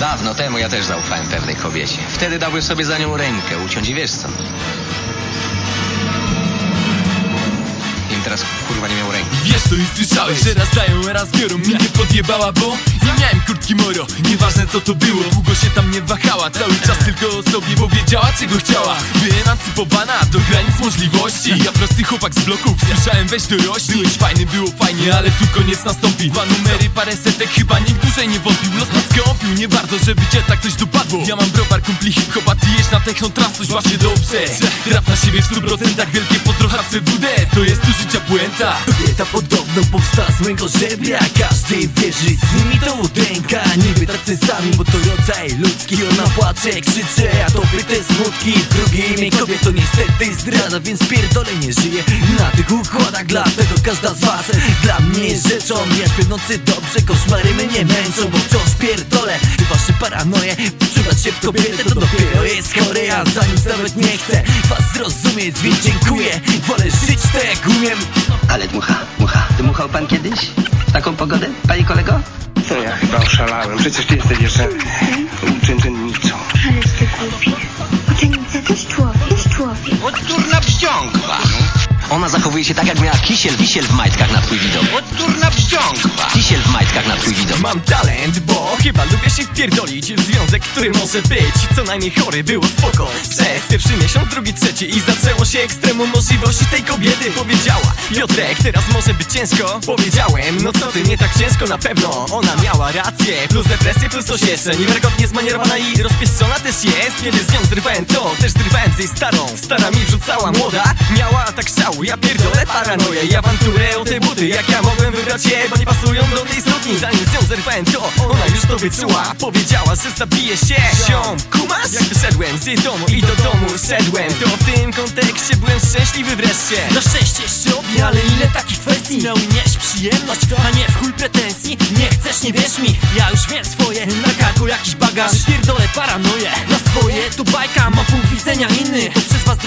Dawno temu ja też zaufałem pewnej kobiecie. Wtedy dałbym sobie za nią rękę uciąć i wiesz co? Teraz kurwa nie miał ręki. Wiesz to już słyszałeś, że raz dają, raz biorą Mnie nie podjebała, bo nie miałem kurtki moro Nieważne co to było, długo się tam nie wahała Cały czas tylko o sobie powiedziała, czego chciała. Wyemancypowana do granic możliwości. Ja prosty chłopak z bloków, słyszałem weź dorośli. Byłeś fajny, było fajnie, ale tu koniec nastąpi. Dwa numery, parę setek, chyba nikt dłużej nie wątpił. Los nas skąpił, nie bardzo, żeby cię tak coś dopadło Ja mam browar, kumpli hip-hopa, ty jeść na technotrans, coś właśnie dobrze Traf na siebie w stu procentach, wielkie pozdro HCWD To jest tu życia puenta. Kobieta podobno powstała z mojego żebra. Każdy wierzy, z nimi to udręka Niby tacy sami, bo to rodzaj ludzki. Ona płacze, krzycze, a to te smutki. Drugie imię kobiet to niestety zdrada Więc pierdolę nie żyje na tych układach. Dlatego każda z was dla mnie rzeczą Ja śpię nocy dobrze, koszmary mnie męczą Bo wciąż pierdolę. Wasze paranoje Wczuwać się w kobietę to dopiero jest chore A zanim nawet nie chcę was zrozumieć Więc dziękuję, wolę żyć tak jak umiem. Ale dmucha, dmucha. Dmuchał pan kiedyś? W taką pogodę, panie kolego? To ja chyba oszalałem. Przecież ty jesteś jeszcze Ona zachowuje się tak, jak miała kisiel, wisiel w majtkach na twój widok. Odturna wściągła. Kisiel w majtkach na twój widok. Mam talent, bo chyba lubię się wpierdolić w związek, który może być. Co najmniej chory, było spoko. Przez pierwszy miesiąc, drugi, trzeci i zaczęło się ekstremum możliwości tej kobiety. Powiedziała, Piotrek, teraz może być ciężko. Powiedziałem, no co ty, nie tak ciężko na pewno. Ona miała rację, plus depresję, plus coś jeszcze. Niewiarygodnie zmanierowana i rozpieszczona też jest. Kiedy z nią zrywałem to, też zrywałem z jej starą. Stara mi wrzucała młoda, miała tak Ja pierdolę paranoję i awanturę o te buty Jak ja mogłem wybrać je, bo nie pasują do tej sukni Zanim z nią zerwałem to, ona już to wyczuła. Powiedziała, że zabije się Siom, kumasz? Jak wyszedłem z domu i do domu szedłem To w tym kontekście byłem szczęśliwy wreszcie. Na szczęście jeszcze ale ile takich kwestii. Miał nieść przyjemność, a nie w chuj pretensji. Nie chcesz, nie wierz mi, ja już wiem swoje. Na karku jakiś bagaż, pierdolę paranoję. Na swoje to bajka, mam punkt widzenia inny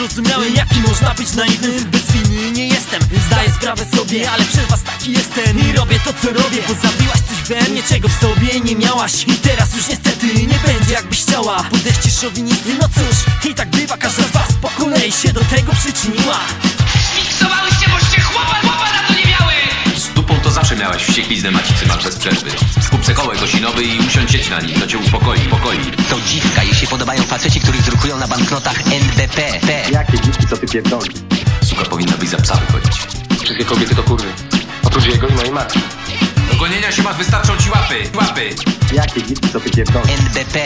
zrozumiałem, jaki można być naiwny Bez winy nie jestem, zdaję sprawę sobie Ale przez was taki jestem. I robię to co robię Bo zabiłaś coś we mnie, czego w sobie nie miałaś. I teraz już niestety nie będzie jakbyś chciała. Podejście szowinisty, no cóż I tak bywa, każda z was po kolei się do tego przyczyniła. Miksowałyście, boście chłopa, chłopa na to nie miały! Z dupą to zawsze miałaś wściekliznę macicy masz bez przerwy. Kup se kołek osinowy i sieć na nim, to cię uspokoi, pokoi. To dziwka, jej się podobają faceci, których drukują na banknotach NBP. P. Jakie dziwki, co ty pierdolisz? Suka powinna być za psa wychodzić. Wszystkie kobiety to kurwy. Oprócz jego i mojej matki. Do gonienia się masz, wystarczą ci łapy, łapy. Jakie dziwki, co ty pierdolisz? NBP.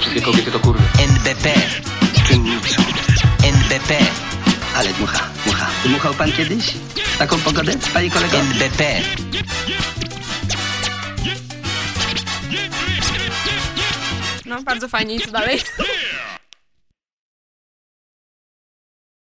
Wszystkie kobiety to kurwy. NBP. Uczennicą. NBP. Ale dmucha, dmucha. Dmuchał pan kiedyś? Taką pogodę, panie kolego? NBP. No, bardzo fajnie. I co dalej?